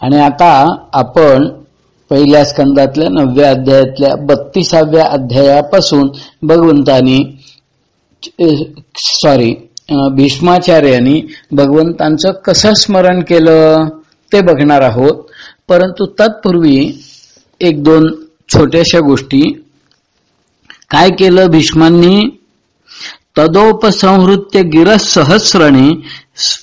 आणि आता आपण पहिल्या स्कंदातल्या नवव्या अध्यायातल्या बत्तीसाव्या अध्यायापासून भगवंतानी सॉरी भीष्माचार्यांनी भगवंतांचं कसं स्मरण केलं ते बघणार आहोत. परंतु तत्पूर्वी एक दोन छोट्याशा गोष्टी. काय केलं भीष्मांनी? तदोपसंहृत्य गिरस सहस्रणे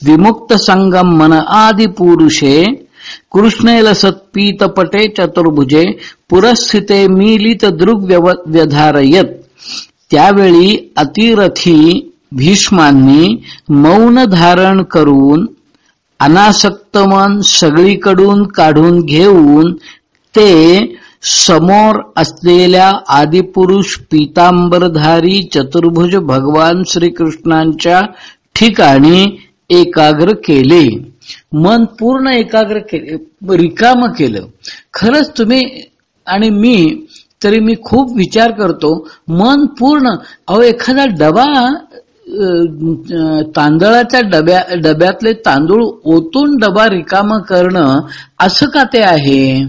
विमुक्त संगम मन आदि पुरुषे कृष्णेल सत्पीतपटे चतुर्भुजे पुरस्थिते मिलित दृग व्यधारयत. त्यावेळी अतिरथी भीष्मांनी मौन धारण करून अनासक्त मन सगळीकडून काढून घेऊन ते समोर असलेल्या आदिपुरुष पीतांबरधारी चतुर्भुज भगवान श्रीकृष्णांच्या ठिकाणी एकाग्र केले. मन पूर्ण एकाग्र केले रिकाम केलं. खरंच तुम्ही आणि मी तरी मी खूप विचार करतो मन पूर्ण अहो एखादा डबा तांदळाच्या डब्या डब्यातले तांदूळ ओतून डबा रिकाम करणं असं का ते आहे?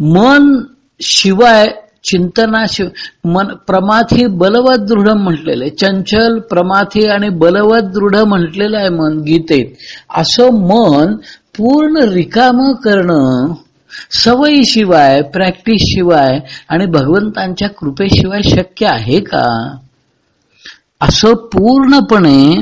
मन शिवाय चिंतनाशिवाय मन प्रमाथी बलवत दृढ म्हटलेलं आहे. चंचल प्रमाथी आणि बलवत दृढ म्हटलेलं आहे मन गीतेत. असं मन पूर्ण रिकाम करणं सवयीशिवाय प्रॅक्टिस शिवाय आणि भगवंतांच्या कृपेशिवाय शक्य आहे का? असं पूर्णपणे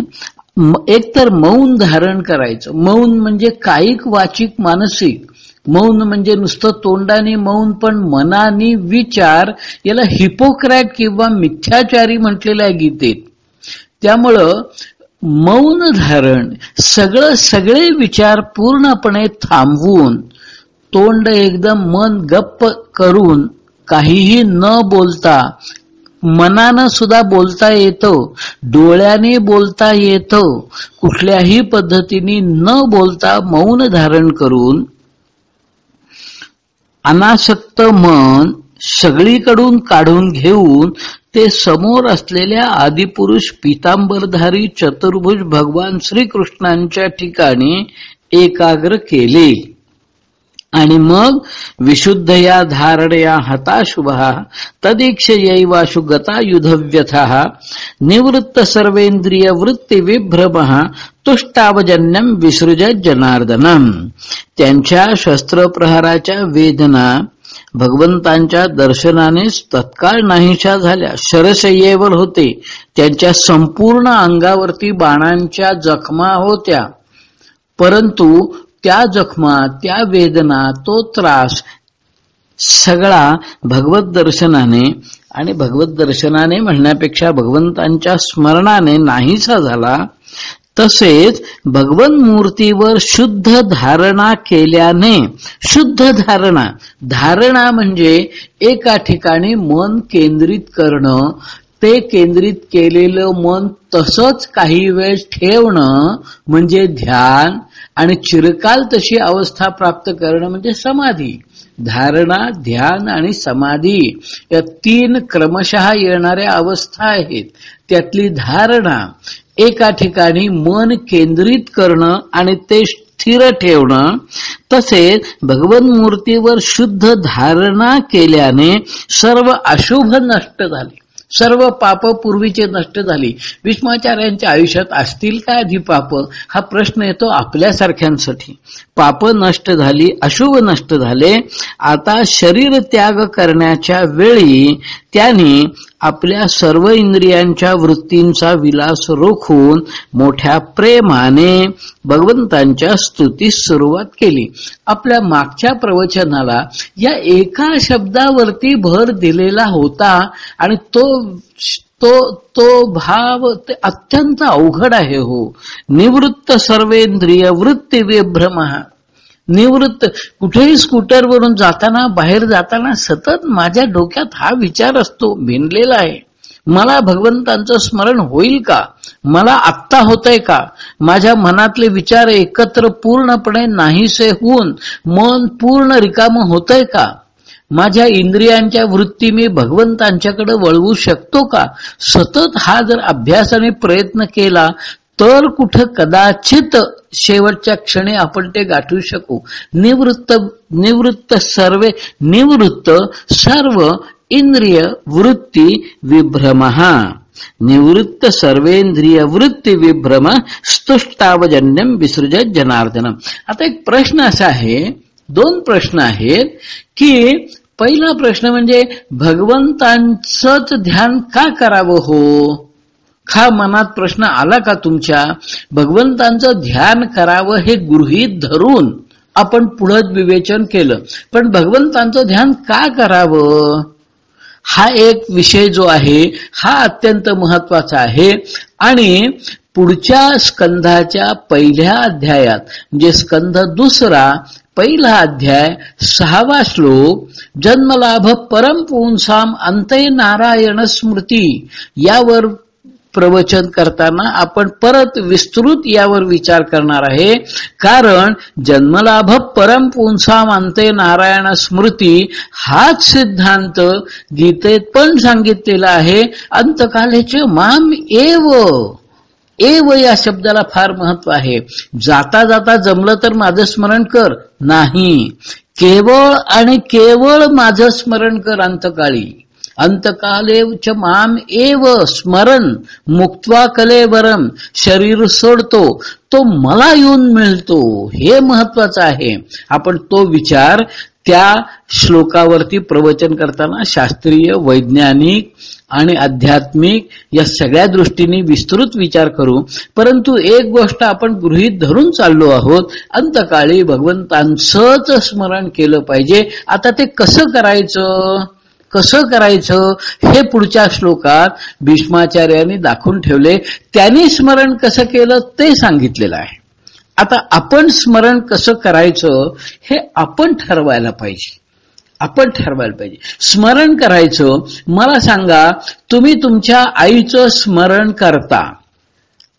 एकतर मौन धारण करायचं. मौन म्हणजे कायिक वाचिक मानसिक मौन म्हणजे नुसतं तोंडाने मौन पण मनाने विचार याला हिपोक्रॅट किंवा मिथ्याचारी म्हटलेलं आहे गीतेत. त्यामुळं मौन धारण सगळं सगळे विचार पूर्णपणे थांबवून तोंड एकदम मन गप्प करून काहीही न बोलता मनानं सुद्धा बोलता येतो डोळ्याने बोलता येतो कुठल्याही पद्धतीने न बोलता मौन धारण करून अनासक्त मन सगळीकडून काढून घेऊन ते समोर असलेल्या आदिपुरुष पितांबरधारी चतुर्भुज भगवान श्रीकृष्णांच्या ठिकाणी एकाग्र केले. आणि मग विशुद्ध या धारणया हताशुभ तदीक्षयैवाशु गता युधव्यथ निवृत्त सर्वेंद्रिय वृत्ती विभ्रम तुष्टावजन्यम विसृज जनार्दनम. त्यांच्या शस्त्रप्रहाराच्या वेदना भगवंतांच्या दर्शनानेच तत्काळ नाहीशा झाल्या. शरशय्येवर होते. त्यांच्या संपूर्ण अंगावरती बाणांच्या जखमा होत्या. परंतु त्या जखमा त्या वेदना तो त्रास सगळा भगवत दर्शनाने आणि भगवत दर्शनाने म्हणण्यापेक्षा भगवंतांच्या स्मरणाने नाहीसा झाला. तसेच भगवन मूर्तीवर शुद्ध धारणा केल्याने शुद्ध धारणा धारणा म्हणजे एका ठिकाणी मन केंद्रित करणं ते केंद्रित केलेलं मन तसंच काही वेळ ठेवणं म्हणजे ध्यान आणि चिरकाल तशी अवस्था प्राप्त करणं म्हणजे समाधी. धारणा ध्यान आणि समाधी या तीन क्रमशः येणाऱ्या अवस्था आहेत. त्यातली धारणा एका ठिकाणी मन केंद्रित करणं आणि ते स्थिर ठेवणं तसेच भगवन मूर्तीवर शुद्ध धारणा केल्याने सर्व अशुभ नष्ट झाले. सर्व पाप पूर्वीचे नष्ट झाली. भीष्माचार्यांच्या आयुष्यात असतील का आधी पाप? हा प्रश्न येतो आपल्यासारख्यांसाठी पाप नष्ट झाली अशुभ नष्ट झाले. आता शरीर त्याग करण्याच्या वेळी त्यांनी आपल्या सर्व इंद्रियांच्या वृत्तींचा विलास रोखून मोठ्या प्रेमाने भगवंतांच्या स्तुतीस सुरुवात केली. आपल्या मागच्या प्रवचनाला या एका शब्दावरती भर दिलेला होता आणि तो तो तो भाव ते अत्यंत अवघड आहे हो. निवृत्त सर्वेंद्रिय वृत्ती विभ्रम निवृत्त. कुठेही स्कूटरवरून जाताना बाहेर जाताना सतत माझ्या डोक्यात हा विचार असतो भिनलेला आहे. मला भगवंतांचं स्मरण होईल का? मला आत्ता होतंय का? माझ्या मनातले विचार एकत्र पूर्णपणे नाहीसे होऊन मन पूर्ण रिकाम होतंय का? माझ्या इंद्रियांच्या वृत्ती मी भगवंतांच्याकडे वळवू शकतो का? सतत हा जर अभ्यासाने प्रयत्न केला तर कुठं कदाचित शेवटच्या क्षणी आपण ते गाठू शकू. निवृत्त निवृत्त सर्वे निवृत्त सर्व इंद्रिय वृत्ती विभ्रमहा निवृत्त सर्वेंद्रिय वृत्ती विभ्रम स्तुष्टावजन्यम विसृज जनार्दनम. आता एक प्रश्न असा आहे दोन प्रश्न आहेत की पहिला प्रश्न म्हणजे भगवंतांचंच ध्यान का करावं हो? हा मनात प्रश्न आला का तुमच्या? भगवंतांचं ध्यान करावं हे गृहीत धरून आपण पुढं विवेचन केलं. पण भगवंतांचं ध्यान का करावं? हा एक विषय जो आहे हा अत्यंत महत्त्वाचा आहे. आणि पुढच्या स्कंधाच्या पहिल्या अध्यायात म्हणजे स्कंध दुसरा पहिला अध्याय सहावा श्लोक जन्मलाभ परम पुंसाम अंतय नारायण स्मृती यावर प्रवचन करताना आपण परत विस्तृत यावर विचार करणार आहे. कारण जन्मलाभ परम पुंसा मानते नारायण स्मृती हाच सिद्धांत गीतेत पण सांगितलेला आहे. अंतकालेचे माम एव. एव या शब्दाला फार महत्त्व आहे. जाता जाता जमलं तर माझं स्मरण कर. नाही. केवळ आणि केवळ माझं स्मरण कर अंतकाळी. अंतकाले माम एव स्मरण मुक्त्वा कलेवरम शरीर सोडतो तो मला येऊन मिळतो हे महत्वाचं आहे. आपण तो विचार त्या श्लोकावरती प्रवचन करताना शास्त्रीय वैज्ञानिक आणि आध्यात्मिक या सगळ्या दृष्टीने विस्तृत विचार करू. परंतु एक गोष्ट आपण गृहीत धरून चाललो आहोत अंतकाळी भगवंतांचंच स्मरण केलं पाहिजे. आता ते कसं करायचं? कसं करायचं हे पुढच्या श्लोकात भीष्माचार्यांनी दाखवून ठेवले. त्यांनी स्मरण कसं केलं ते सांगितलेलं आहे. आता आपण स्मरण कसं करायचं हे आपण ठरवायला पाहिजे. आपण ठरवायला पाहिजे. स्मरण करायचं. मला सांगा तुम्ही तुमच्या आईचं स्मरण करता.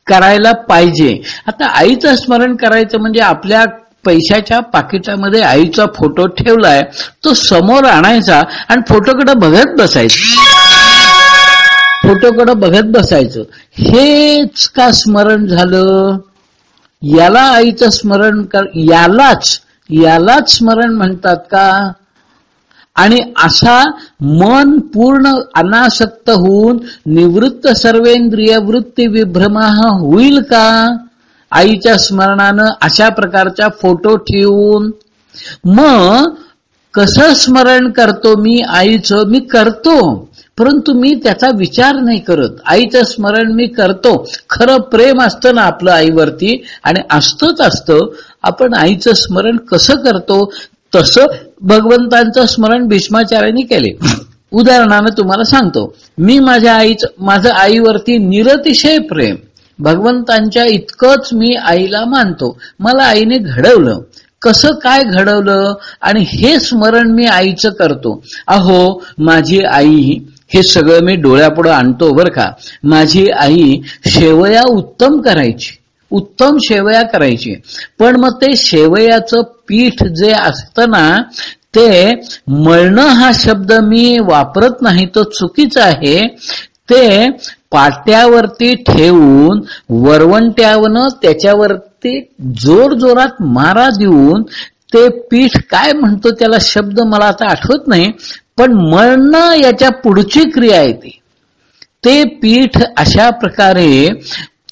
करायला पाहिजे. आता आईचं स्मरण करायचं म्हणजे आपल्या पैशाच्या पाकिटामध्ये आईचा फोटो ठेवलाय तो समोर आणायचा आणि फोटोकडे बघत बसायचं. फोटोकडे बघत बसायचं. हेच का स्मरण झालं? याला आईचं स्मरण कर यालाच यालाच स्मरण म्हणतात का? आणि असा मन पूर्ण अनासक्त होऊन निवृत्त सर्वेंद्रिय वृत्ती विभ्रमा होईल का? आईच्या स्मरणानं अशा प्रकारचा फोटो ठेवून मग कसं स्मरण करतो मी आईचं? मी करतो परंतु मी त्याचा विचार नाही करत. आईचं स्मरण मी करतो. खरं प्रेम असतं ना आपलं आईवरती आणि असतंच असतं. आपण आईचं स्मरण कसं करतो? तसं भगवंतांचं स्मरण भीष्माचार्यांनी केले. उदाहरणानं तुम्हाला सांगतो. मी माझ्या आईचं माझं आईवरती निरतिशय प्रेम. भगवंतांच्या इतकंच मी आईला मानतो. मला आईने घडवलं. कसं काय घडवलं? आणि हे स्मरण मी आईचं करतो. अहो माझी आई हे सगळं मी डोळ्यापुढं आणतो बर का. माझी आई शेवया उत्तम करायची. उत्तम शेवया करायची. पण मग ते शेवयाचं पीठ जे असतं ना ते मळणं हा शब्द मी वापरत नाही तो चुकीचा आहे. ते पाट्यावरती ठेवून वरवंट्यावनं त्याच्यावरती जोर जोरात मारा देऊन ते पीठ काय म्हणतो त्याला शब्द मला आता आठवत नाही पण मळणं याच्या पुढची क्रिया आहे ती. ते पीठ अशा प्रकारे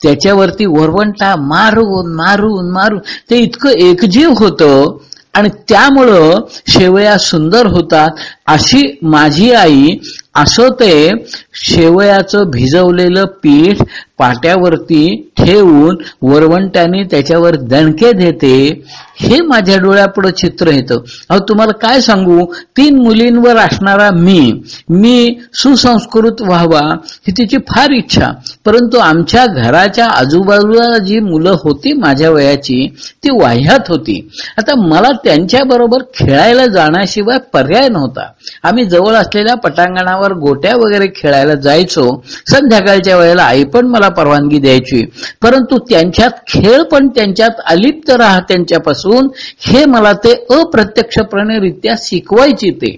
त्याच्यावरती वरवंटा मारून मारून मारून ते इतकं एकजीव होतं आणि त्यामुळं शेवया सुंदर होतात अशी माझी आई असं ते शेवयाचं भिजवलेलं पीठ पाट्यावरती ठेवून वरवंट्याने त्याच्यावर दणके देते हे माझ्या डोळ्यापुढं चित्र येतं. अहो तुम्हाला काय सांगू? तीन मुलींवर असणारा मी मी सुसंस्कृत व्हावा ही तिची फार इच्छा. परंतु आमच्या घराच्या आजूबाजूला जी मुलं होती माझ्या वयाची ती वाह्यात होती. आता मला त्यांच्या बरोबर खेळायला जाण्याशिवाय पर्याय नव्हता. आम्ही जवळ असलेल्या पटांगणावर गोट्या वगैरे खेळायला जायचो. संध्याकाळच्या वेळेला आई पण मला परवानगी द्यायची. परंतु त्यांच्यात खेळ पण त्यांच्यात अलिप्त राहा त्यांच्यापासून हे मला ते अप्रत्यक्षपणे रित्या शिकवायची ते.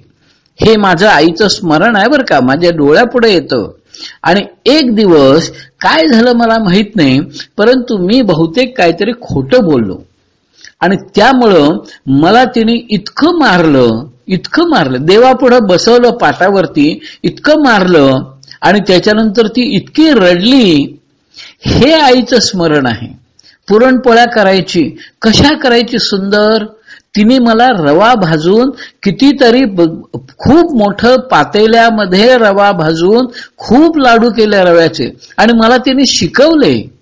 हे माझं आईचं स्मरण आहे बरं का माझ्या डोळ्यापुढे येतं. आणि एक दिवस काय झालं मला माहीत नाही परंतु मी बहुतेक काहीतरी खोटं बोललो. आणि त्यामुळं मला तिने इतकं मारलं इतकं मारलं. देवापुढं बसवलं पाटावरती इतकं मारलं आणि त्याच्यानंतर ती इतकी रडली. हे आईचं स्मरण आहे. पुरणपोळ्या करायची. कशा करायची सुंदर? तिने मला रवा भाजून कितीतरी खूप मोठं पातेल्यामध्ये रवा भाजून खूप लाडू केले रव्याचे. आणि मला तिने शिकवले.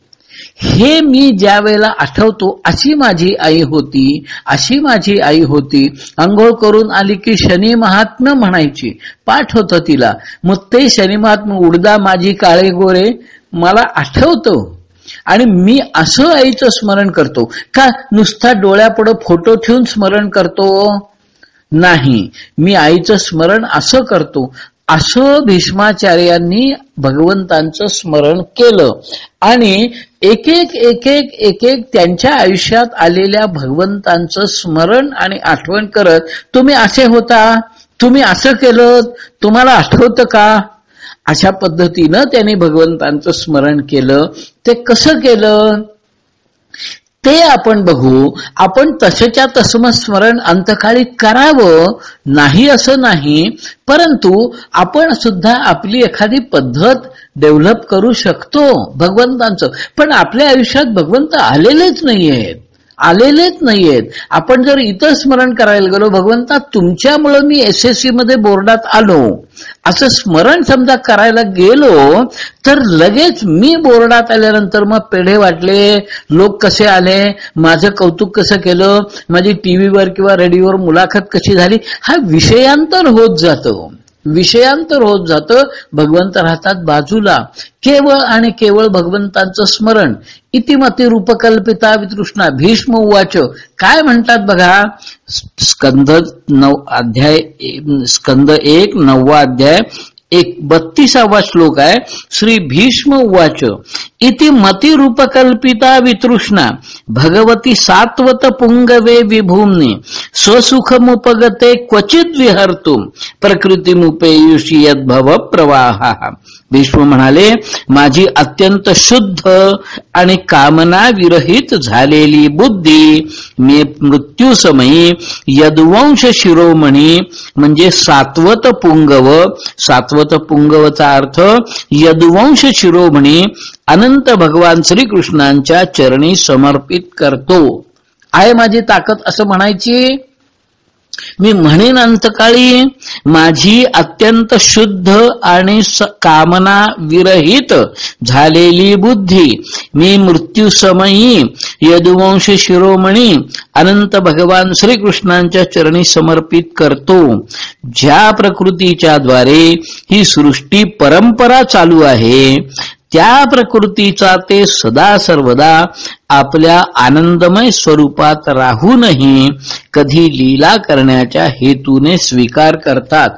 हे मी ज्या वेळेला आठवतो अशी माझी आई होती अशी माझी आई होती. आंघोळ करून आली की शनी महात्म्य म्हणायची. पाठ होत तिला. मग ते शनी महात्म उडदा माझी काळे गोरे मला आठवतो. आणि मी असं आईचं स्मरण करतो. का? नुसता डोळ्यापुढं फोटो ठेवून स्मरण करतो? नाही. मी आईचं स्मरण असं करतो. असं भीष्माचार्यांनी भगवंतांचं स्मरण केलं. आणि एक एक एक एक एक एक त्यांच्या आयुष्यात आलेल्या भगवंतांचं स्मरण आणि आठवण करत तुम्ही असे होता? तुम्ही असं केलं तुम्हाला आठवतं का? अशा पद्धतीनं त्यांनी भगवंतांचं स्मरण केलं. ते कसं केलं? ते आपण बघू आपण तसेच्या तसम स्मरण अंतकाळी करावं नाही असं नाही परंतु आपण सुद्धा आपली एखादी पद्धत डेव्हलप करू शकतो भगवंतांचं. पण आपल्या आयुष्यात भगवंत आलेलेच नाहीयेत. आलेलेच नाहीयेत. आपण जर इतर स्मरण करायला गेलो भगवंता तुमच्यामुळं मी एस एस सी मध्ये बोर्डात आलो. असं स्मरण समजा करायला गेलो तर लगेच मी बोर्डात आल्यानंतर मग पेढे वाटले लोक कसे आले माझं कौतुक कसं केलं माझी टीव्हीवर किंवा रेडिओवर मुलाखत कशी झाली हा विषयांतर होत जातो. विषयांतर होत जातं. भगवंत राहतात बाजूला. केवळ आणि केवळ भगवंतांचं स्मरण. इतिमती रूपकल्पिता वितृष्णा भीष्म उवाच. काय म्हणतात बघा? स्कंद नव अध्याय स्कंद एक नववा अध्याय. एक बत्तीसावा श्लोक आहे श्री भीष्म उवाच इति मती रूपकल्पिता वितृष्णा भगवती सात्वत पुंगवे विभूमने स्वसुखमुपगते क्वचित विहर्तु प्रकृतीमुपेयुषी यद्भव प्रवाहा भीष्म म्हणाले माझी अत्यंत शुद्ध आणि कामना विरहित झालेली बुद्धी मी मृत्यूसमयी यदवंश शिरोमणी म्हणजे सात्वत पुंगव भागवत पुंगवचा अर्थ यदुवंश शिरोमणी अनंत भगवान श्रीकृष्णांच्या चरणी समर्पित करतो. आहे माझी ताकद असं म्हणायची? मी म्हणेन अंतकाळी माझी अत्यंत शुद्ध आणि कामना विरहित झालेली बुद्धी. मी मृत्यू समयी यदुवंश शिरोमणी अनंत भगवान श्रीकृष्णांच्या चरणी समर्पित करतो. ज्या प्रकृतीच्या द्वारे ही सृष्टी परंपरा चालू आहे त्या प्रकृतीचा ते सदा सर्वदा आपल्या आनंदमय स्वरूपात राहूनही कधी लीला करण्याच्या हेतूने स्वीकार करतात.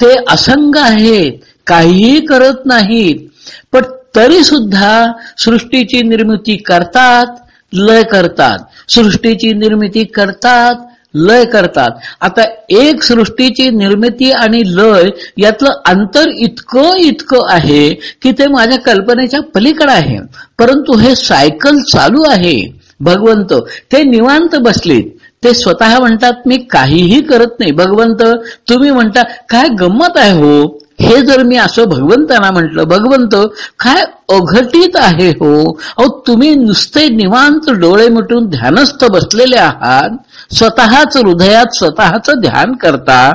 ते असंग आहेत काहीही करत नाहीत पण तरी सुद्धा सृष्टीची निर्मिती करतात लय करतात. सृष्टीची निर्मिती करतात लय करतात. आता एक सृष्टीची निर्मिती आणि लय यातलं अंतर इतकं इतकं आहे की ते माझ्या कल्पनेच्या पलीकडे आहे. परंतु हे सायकल चालू आहे. भगवंत ते निवांत बसलेत. ते स्वतः म्हणतात मी काहीही करत नाही. भगवंत तुम्ही म्हणता काय गंमत आहे हो? हे जर मी असं भगवंतांना म्हटलं भगवंत काय अघटित आहे हो? अहो तुम्ही नुसते निवांत डोळे मिटून ध्यानस्थ बसलेले आहात. स्वतःच हृदयात स्वतःच ध्यान करता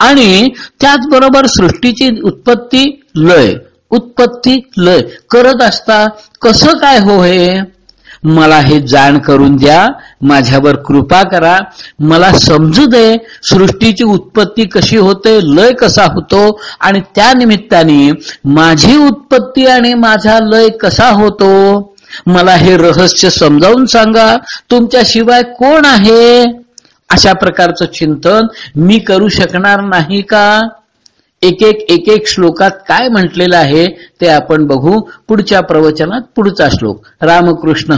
आणि त्याचबरोबर सृष्टीची उत्पत्ती लय उत्पत्ती लय करत असता कसं काय हो हे? मला हे जाण करून द्या माझ्यावर कृपा करा मला समजू दे सृष्टीची उत्पत्ती कशी होते लय कसा होतो आणि त्या निमित्ताने माझी उत्पत्ती आणि माझा लय कसा होतो? मला हे रहस्य समजावून सांगा तुमच्याशिवाय कोण आहे? अशा प्रकारचं चिंतन मी करू शकणार नाही का? एक एक एक एक श्लोकात काय म्हटलेलं आहे ते आपण बघू पुढच्या प्रवचनात पुढचा श्लोक. रामकृष्ण.